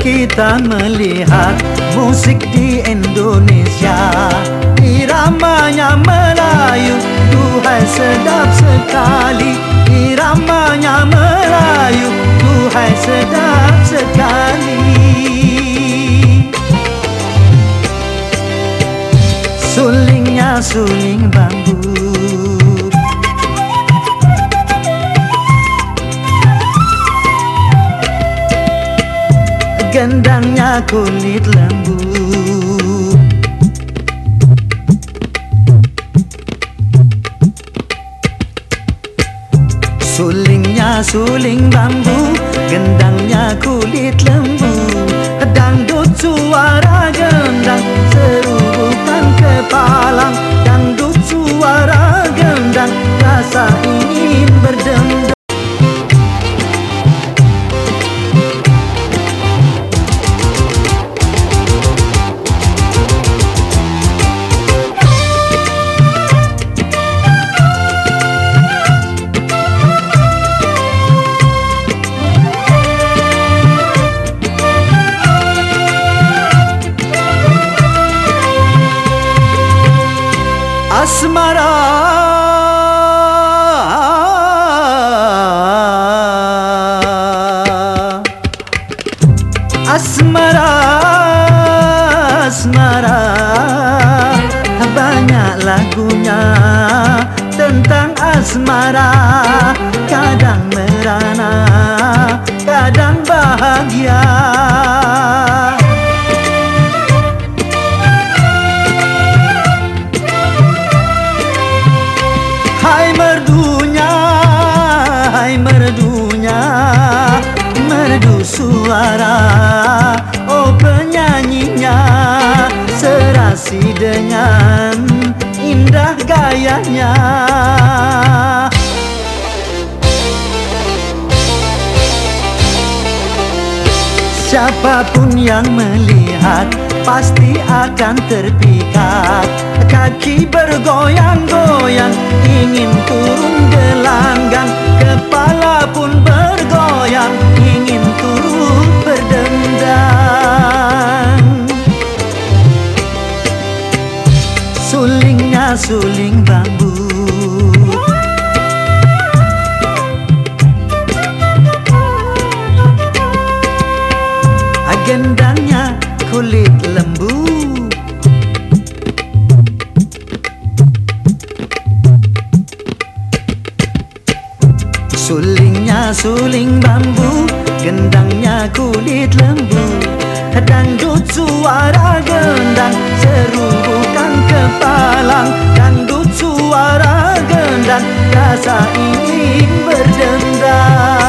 kita melihat musik di Indonesia. Iramanya Melayu, Tuhan sedap sekali. Iramanya Melayu, Tuhan sedap sekali. Sulingnya suling bambu gendangnya kulit lembu. Sulingnya suling bambu Gendangnya kulit lembu asmara. Asmara asmara. Banyak lagunya tentang asmara. Kadang merana kadang bahagia dengan indah gayanya. Siapa pun yang melihat pasti akan terpikat. Kaki bergoyang-goyang ingin turun gelanggang. Kepala pun bergoyang ingin turun Agendangnya kulit lembu. Sulingnya suling bambu Gendangnya kulit lembu. Dangdut suara gendang Seru bukan kepalang. Dangdut suara gendang Rasa ingin berdendang